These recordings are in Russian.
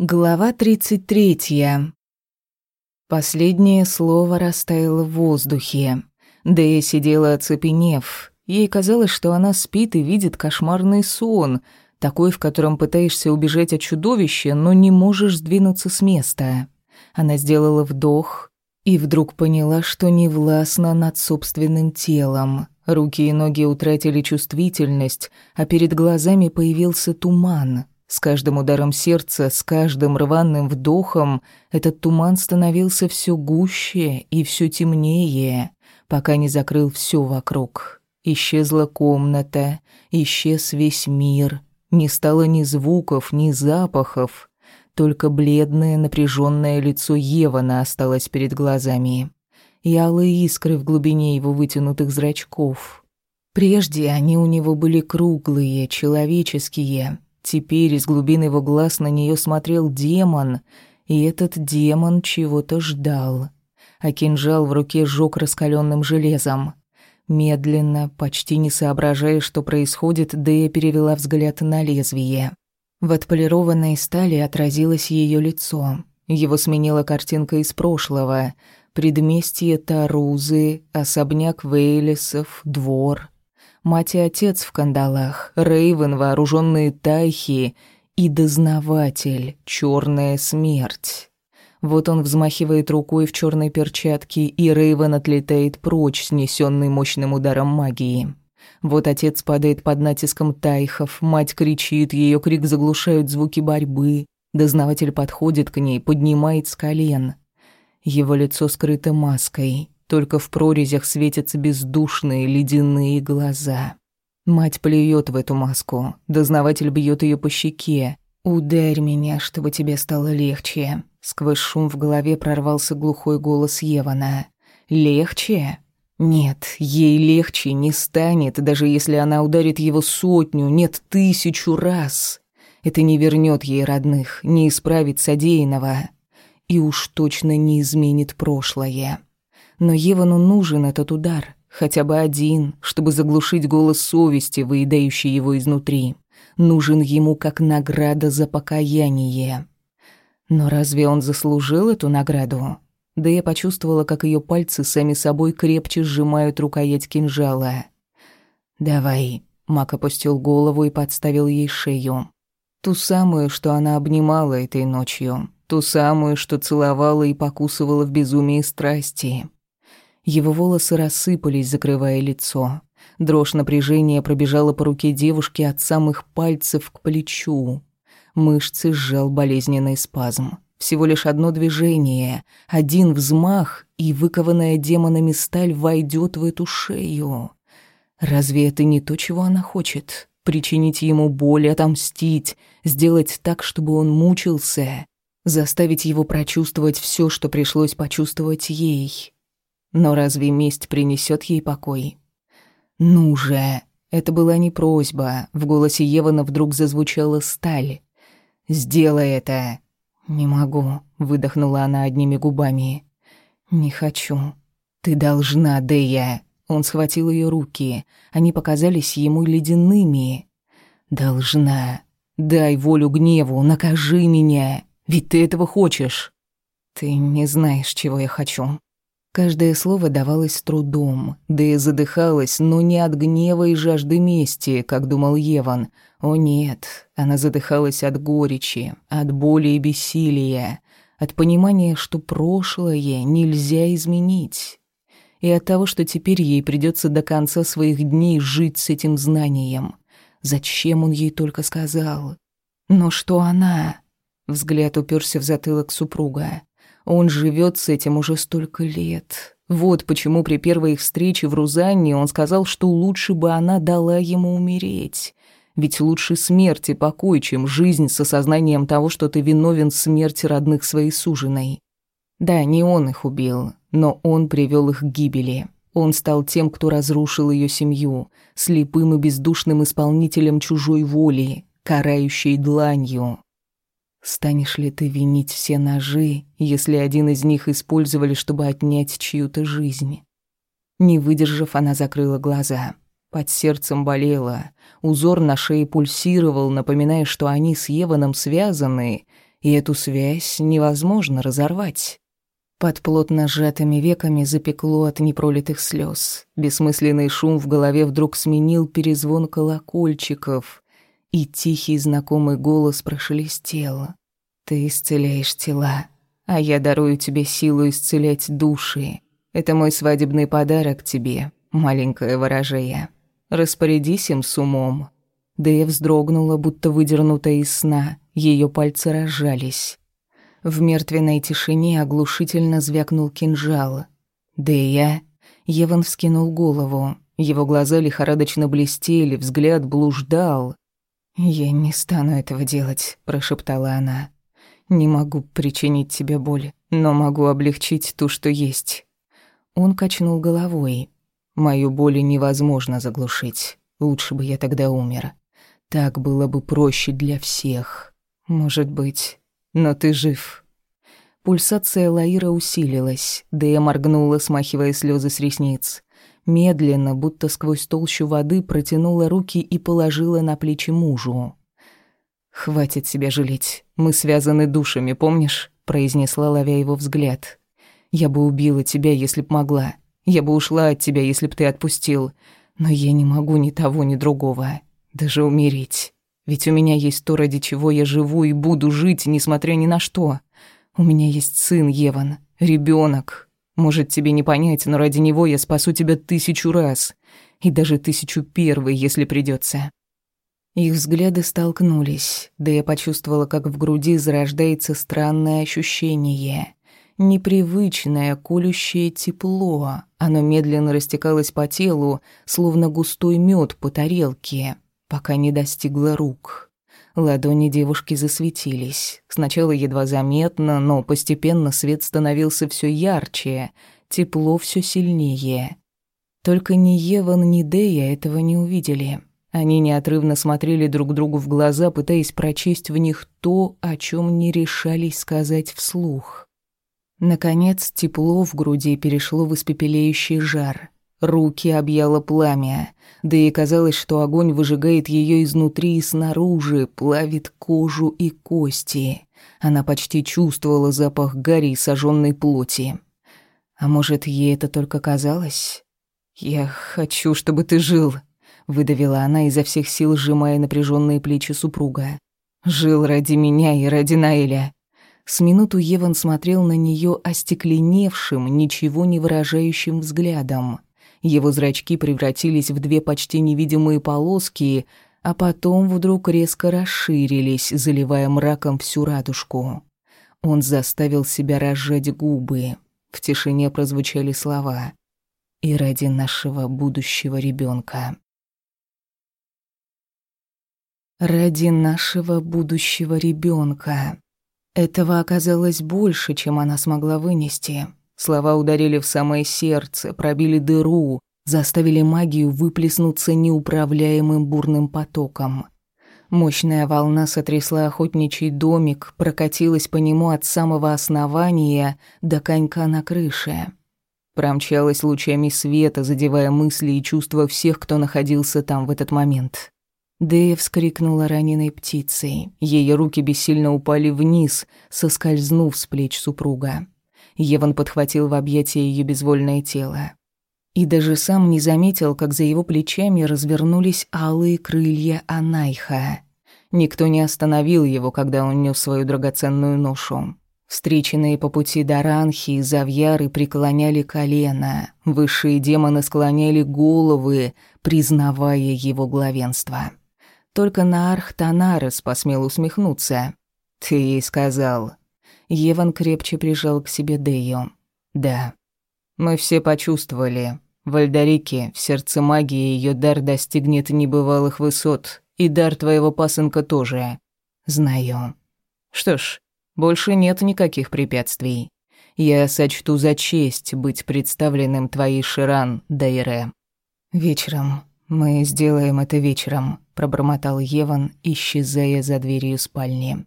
Глава 33. Последнее слово растаяло в воздухе. Дэя сидела оцепенев. Ей казалось, что она спит и видит кошмарный сон, такой, в котором пытаешься убежать от чудовища, но не можешь сдвинуться с места. Она сделала вдох и вдруг поняла, что не властна над собственным телом. Руки и ноги утратили чувствительность, а перед глазами появился туман — с каждым ударом сердца, с каждым рваным вдохом этот туман становился все гуще и все темнее, пока не закрыл все вокруг. Исчезла комната, исчез весь мир, не стало ни звуков, ни запахов, только бледное напряженное лицо Евана осталось перед глазами и алые искры в глубине его вытянутых зрачков. Прежде они у него были круглые, человеческие, Теперь из глубины его глаз на нее смотрел демон, и этот демон чего-то ждал. А кинжал в руке жёг раскаленным железом. Медленно, почти не соображая, что происходит, Дэя перевела взгляд на лезвие. В отполированной стали отразилось ее лицо. Его сменила картинка из прошлого. Предместье Тарузы, особняк Вейлисов, двор — мать и отец в кандалах, Рейвен, вооруженные тайхи и дознаватель, черная смерть. Вот он взмахивает рукой в черной перчатке, и Рейвен отлетает прочь, снесенный мощным ударом магии. Вот отец падает под натиском тайхов, мать кричит, ее крик заглушают звуки борьбы. Дознаватель подходит к ней, поднимает с колен. Его лицо скрыто маской. Только в прорезях светятся бездушные ледяные глаза. Мать плюет в эту маску. Дознаватель бьет ее по щеке. «Ударь меня, чтобы тебе стало легче». Сквозь шум в голове прорвался глухой голос Евана. «Легче?» Нет, ей легче не станет, даже если она ударит его сотню, нет, тысячу раз. Это не вернет ей родных, не исправит содеянного. И уж точно не изменит прошлое. Но Евану нужен этот удар, хотя бы один, чтобы заглушить голос совести, выедающий его изнутри. Нужен ему как награда за покаяние. Но разве он заслужил эту награду? Да я почувствовала, как ее пальцы сами собой крепче сжимают рукоять кинжала. «Давай», — Мак опустил голову и подставил ей шею. Ту самую, что она обнимала этой ночью. Ту самую, что целовала и покусывала в безумии страсти. Его волосы рассыпались, закрывая лицо. Дрожь напряжения пробежала по руке девушки от самых пальцев к плечу. Мышцы сжал болезненный спазм. Всего лишь одно движение, один взмах, и выкованная демонами сталь войдет в эту шею. Разве это не то, чего она хочет? Причинить ему боль, отомстить, сделать так, чтобы он мучился, заставить его прочувствовать все, что пришлось почувствовать ей. Но разве месть принесет ей покой? «Ну же!» Это была не просьба. В голосе Евана вдруг зазвучала сталь. «Сделай это!» «Не могу», — выдохнула она одними губами. «Не хочу». «Ты должна, Дея!» Он схватил ее руки. Они показались ему ледяными. «Должна. Дай волю гневу, накажи меня. Ведь ты этого хочешь». «Ты не знаешь, чего я хочу», Каждое слово давалось с трудом, да и задыхалась, но не от гнева и жажды мести, как думал Еван. О нет, она задыхалась от горечи, от боли и бессилия, от понимания, что прошлое нельзя изменить. И от того, что теперь ей придется до конца своих дней жить с этим знанием. Зачем он ей только сказал? Но что она? Взгляд уперся в затылок супруга. Он живет с этим уже столько лет. Вот почему при первой их встрече в Рузанне он сказал, что лучше бы она дала ему умереть. Ведь лучше смерть и покой, чем жизнь с осознанием того, что ты виновен в смерти родных своей суженой. Да, не он их убил, но он привел их к гибели. Он стал тем, кто разрушил ее семью, слепым и бездушным исполнителем чужой воли, карающей дланью. Станешь ли ты винить все ножи, если один из них использовали, чтобы отнять чью-то жизнь? Не выдержав, она закрыла глаза. Под сердцем болело. Узор на шее пульсировал, напоминая, что они с Еваном связаны, и эту связь невозможно разорвать. Под плотно сжатыми веками запекло от непролитых слез. Бессмысленный шум в голове вдруг сменил перезвон колокольчиков, и тихий знакомый голос прошелестел. «Ты исцеляешь тела, а я дарую тебе силу исцелять души. Это мой свадебный подарок тебе, маленькая ворожея. Распорядись им с умом». Дэя вздрогнула, будто выдернутая из сна. Ее пальцы разжались. В мертвенной тишине оглушительно звякнул кинжал. «Дэя?» Еван вскинул голову. Его глаза лихорадочно блестели, взгляд блуждал. «Я не стану этого делать», — прошептала она. «Не могу причинить тебе боль, но могу облегчить ту, что есть». Он качнул головой. «Мою боль невозможно заглушить. Лучше бы я тогда умер. Так было бы проще для всех. Может быть. Но ты жив. Пульсация Лаира усилилась. Дэя моргнула, смахивая слезы с ресниц. Медленно, будто сквозь толщу воды, протянула руки и положила на плечи мужу. «Хватит себя жалеть. Мы связаны душами, помнишь?» произнесла, ловя его взгляд. «Я бы убила тебя, если б могла. Я бы ушла от тебя, если б ты отпустил. Но я не могу ни того, ни другого. Даже умереть. Ведь у меня есть то, ради чего я живу и буду жить, несмотря ни на что. У меня есть сын, Еван, ребенок. Может, тебе не понять, но ради него я спасу тебя тысячу раз. И даже тысячу первый, если придется. Их взгляды столкнулись, да я почувствовала, как в груди зарождается странное ощущение. Непривычное, колющее тепло. Оно медленно растекалось по телу, словно густой мед по тарелке пока не достигла рук. Ладони девушки засветились. Сначала едва заметно, но постепенно свет становился все ярче, тепло все сильнее. Только ни Еван, ни Дея этого не увидели. Они неотрывно смотрели друг другу в глаза, пытаясь прочесть в них то, о чем не решались сказать вслух. Наконец, тепло в груди перешло в испепеляющий жар. Руки объяло пламя, да и казалось, что огонь выжигает ее изнутри и снаружи, плавит кожу и кости. Она почти чувствовала запах гари и сожженной плоти. А может, ей это только казалось? «Я хочу, чтобы ты жил», — выдавила она изо всех сил, сжимая напряженные плечи супруга. «Жил ради меня и ради Наэля». С минуту Еван смотрел на нее остекленевшим, ничего не выражающим взглядом. Его зрачки превратились в две почти невидимые полоски, а потом вдруг резко расширились, заливая мраком всю радужку. Он заставил себя разжать губы. В тишине прозвучали слова «И ради нашего будущего ребенка. Ради нашего будущего ребенка. Этого оказалось больше, чем она смогла вынести. Слова ударили в самое сердце, пробили дыру, заставили магию выплеснуться неуправляемым бурным потоком. Мощная волна сотрясла охотничий домик, прокатилась по нему от самого основания до конька на крыше. Промчалась лучами света, задевая мысли и чувства всех, кто находился там в этот момент. Дэя вскрикнула раненой птицей. Ее руки бессильно упали вниз, соскользнув с плеч супруга. Еван подхватил в объятия ее безвольное тело. И даже сам не заметил, как за его плечами развернулись алые крылья Анайха. Никто не остановил его, когда он нес свою драгоценную ношу. Встреченные по пути Даранхи и Завьяры преклоняли колено, высшие демоны склоняли головы, признавая его главенство. Только Наарх Танарес посмел усмехнуться. «Ты ей сказал, Еван крепче прижал к себе Дею. «Да. Мы все почувствовали. В Альдарике, в сердце магии, ее дар достигнет небывалых высот, и дар твоего пасынка тоже. Знаю. Что ж, больше нет никаких препятствий. Я сочту за честь быть представленным твоей Ширан, Дайре. Вечером. Мы сделаем это вечером, пробормотал Еван, исчезая за дверью спальни.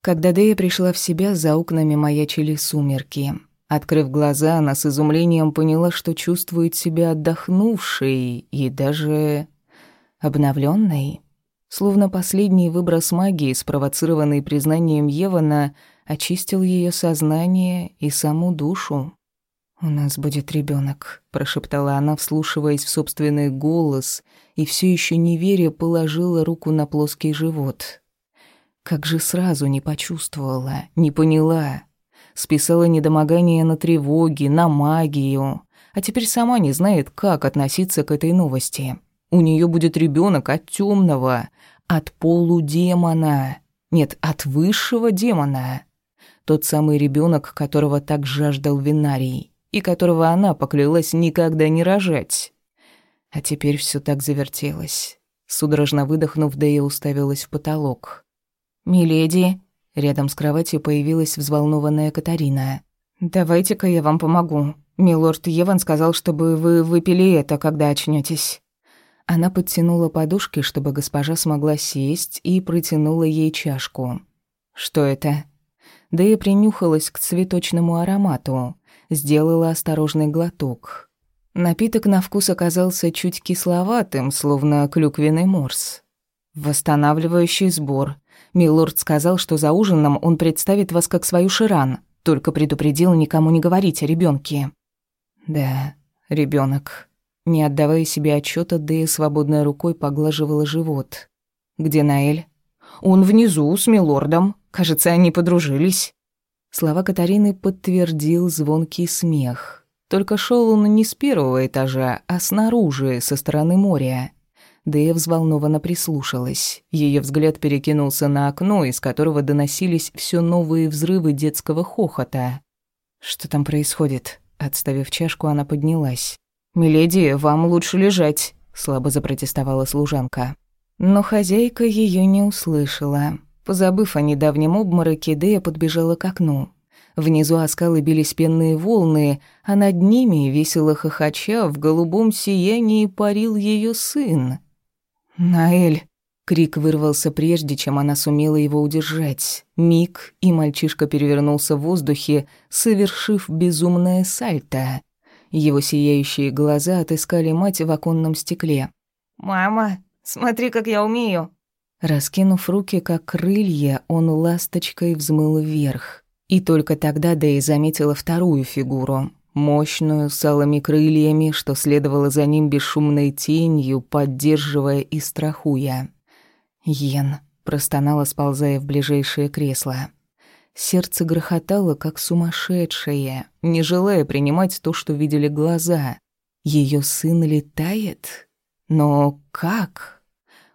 Когда Дэя пришла в себя, за окнами маячили сумерки. Открыв глаза, она с изумлением поняла, что чувствует себя отдохнувшей и даже обновленной. Словно последний выброс магии, спровоцированный признанием Евана, очистил ее сознание и саму душу. «У нас будет ребенок, прошептала она, вслушиваясь в собственный голос, и все еще не веря положила руку на плоский живот. Как же сразу не почувствовала, не поняла. Списала недомогание на тревоги, на магию, а теперь сама не знает, как относиться к этой новости. У нее будет ребенок от темного, от полудемона. Нет, от высшего демона. Тот самый ребенок, которого так жаждал Винарий и которого она поклялась никогда не рожать. А теперь все так завертелось. Судорожно выдохнув, Дэя уставилась в потолок. «Миледи!» Рядом с кроватью появилась взволнованная Катарина. «Давайте-ка я вам помогу. Милорд Еван сказал, чтобы вы выпили это, когда очнётесь». Она подтянула подушки, чтобы госпожа смогла сесть, и протянула ей чашку. «Что это?» Дэя принюхалась к цветочному аромату сделала осторожный глоток. Напиток на вкус оказался чуть кисловатым, словно клюквенный морс. «Восстанавливающий сбор. Милорд сказал, что за ужином он представит вас как свою Ширан, только предупредил никому не говорить о ребенке. «Да, ребенок. Не отдавая себе отчета, Дэя свободной рукой поглаживала живот. «Где Наэль?» «Он внизу, с милордом. Кажется, они подружились». Слова Катарины подтвердил звонкий смех. Только шел он не с первого этажа, а снаружи, со стороны моря. Дэя взволнованно прислушалась. Ее взгляд перекинулся на окно, из которого доносились все новые взрывы детского хохота. «Что там происходит?» Отставив чашку, она поднялась. «Миледи, вам лучше лежать», — слабо запротестовала служанка. Но хозяйка ее не услышала. Позабыв о недавнем обмороке, Дея подбежала к окну. Внизу о скалы бились пенные волны, а над ними, весело хохоча, в голубом сиянии парил ее сын. «Наэль!» — крик вырвался прежде, чем она сумела его удержать. Миг, и мальчишка перевернулся в воздухе, совершив безумное сальто. Его сияющие глаза отыскали мать в оконном стекле. «Мама, смотри, как я умею!» Раскинув руки, как крылья, он ласточкой взмыл вверх. И только тогда Дэй заметила вторую фигуру, мощную, с алыми крыльями, что следовало за ним бесшумной тенью, поддерживая и страхуя. «Йен», — простонала, сползая в ближайшее кресло. Сердце грохотало, как сумасшедшее, не желая принимать то, что видели глаза. Ее сын летает? Но как?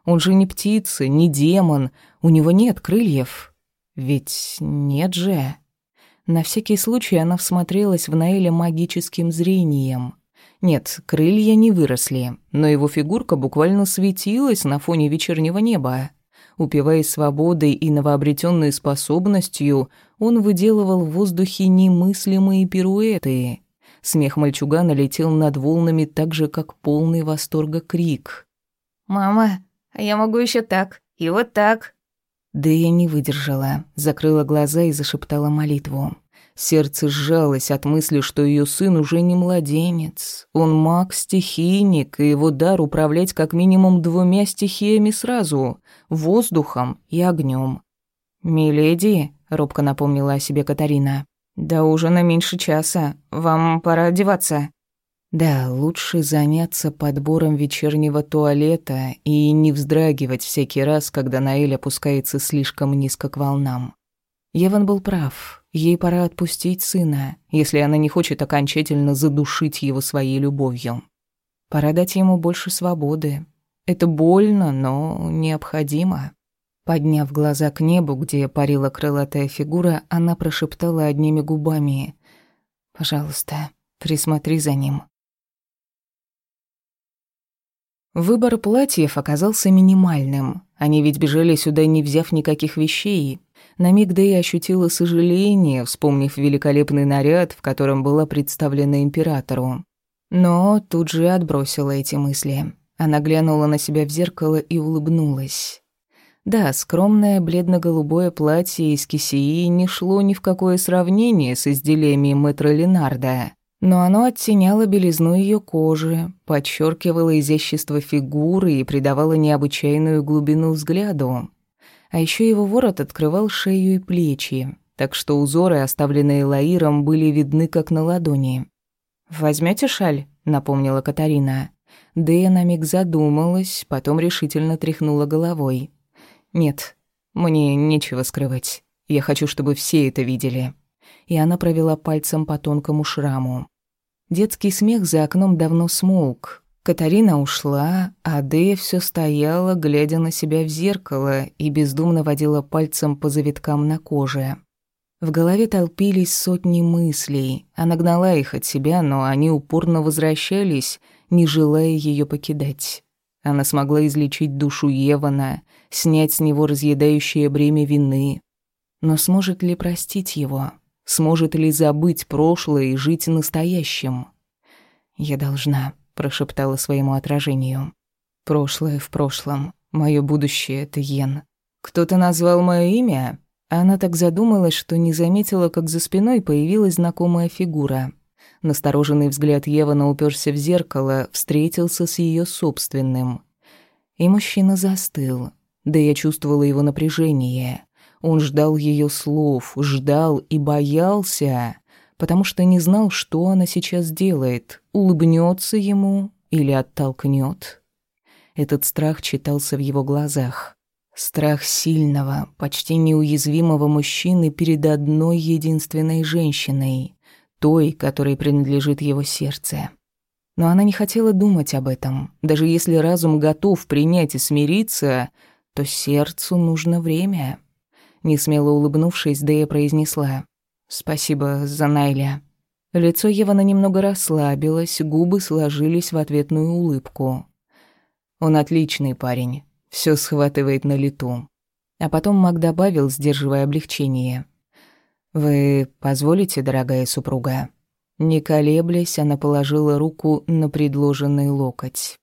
Он же не птица, не демон, у него нет крыльев. Ведь нет же. На всякий случай она всмотрелась в Наэля магическим зрением. Нет, крылья не выросли, но его фигурка буквально светилась на фоне вечернего неба. Упиваясь свободой и новообретенной способностью, он выделывал в воздухе немыслимые пируэты. Смех мальчугана летел над волнами так же, как полный восторга крик. «Мама, а я могу еще так. И вот так». Да я не выдержала, закрыла глаза и зашептала молитву. Сердце сжалось от мысли, что ее сын уже не младенец. Он маг-стихийник, и его дар управлять как минимум двумя стихиями сразу — воздухом и огнем. «Миледи», — робко напомнила о себе Катарина, — «до ужина меньше часа. Вам пора одеваться». Да, лучше заняться подбором вечернего туалета и не вздрагивать всякий раз, когда Наэль опускается слишком низко к волнам. Еван был прав. Ей пора отпустить сына, если она не хочет окончательно задушить его своей любовью. Пора дать ему больше свободы. Это больно, но необходимо. Подняв глаза к небу, где парила крылатая фигура, она прошептала одними губами: "Пожалуйста, присмотри за ним". Выбор платьев оказался минимальным. Они ведь бежали сюда, не взяв никаких вещей. На миг Дэй ощутила сожаление, вспомнив великолепный наряд, в котором была представлена императору. Но тут же отбросила эти мысли. Она глянула на себя в зеркало и улыбнулась. Да, скромное бледно-голубое платье из кисеи не шло ни в какое сравнение с изделиями мэтра Ленарда. Но оно оттеняло белизну ее кожи, подчеркивало изящество фигуры и придавало необычайную глубину взгляду. А еще его ворот открывал шею и плечи, так что узоры, оставленные Лаиром, были видны как на ладони. Возьмете шаль?» — напомнила Катарина. Дэя на миг задумалась, потом решительно тряхнула головой. «Нет, мне нечего скрывать. Я хочу, чтобы все это видели». И она провела пальцем по тонкому шраму. Детский смех за окном давно смолк. Катарина ушла, а Дэя все стояла, глядя на себя в зеркало и бездумно водила пальцем по завиткам на коже. В голове толпились сотни мыслей. Она гнала их от себя, но они упорно возвращались, не желая ее покидать. Она смогла излечить душу Евана, снять с него разъедающее бремя вины. Но сможет ли простить его? Сможет ли забыть прошлое и жить настоящим? «Я должна», — прошептала своему отражению. «Прошлое в прошлом. Мое будущее — это Йен. Кто-то назвал мое имя?» Она так задумалась, что не заметила, как за спиной появилась знакомая фигура. Настороженный взгляд Евана уперся в зеркало, встретился с ее собственным. И мужчина застыл. Да я чувствовала его напряжение. Он ждал ее слов, ждал и боялся, потому что не знал, что она сейчас делает, улыбнется ему или оттолкнет. Этот страх читался в его глазах. Страх сильного, почти неуязвимого мужчины перед одной единственной женщиной, той, которой принадлежит его сердце. Но она не хотела думать об этом. Даже если разум готов принять и смириться, то сердцу нужно время. Несмело улыбнувшись, Дэя произнесла «Спасибо за Найля». Лицо Евана немного расслабилось, губы сложились в ответную улыбку. «Он отличный парень все схватывает на лету. А потом Мак добавил, сдерживая облегчение. «Вы позволите, дорогая супруга?» Не колеблясь, она положила руку на предложенный локоть.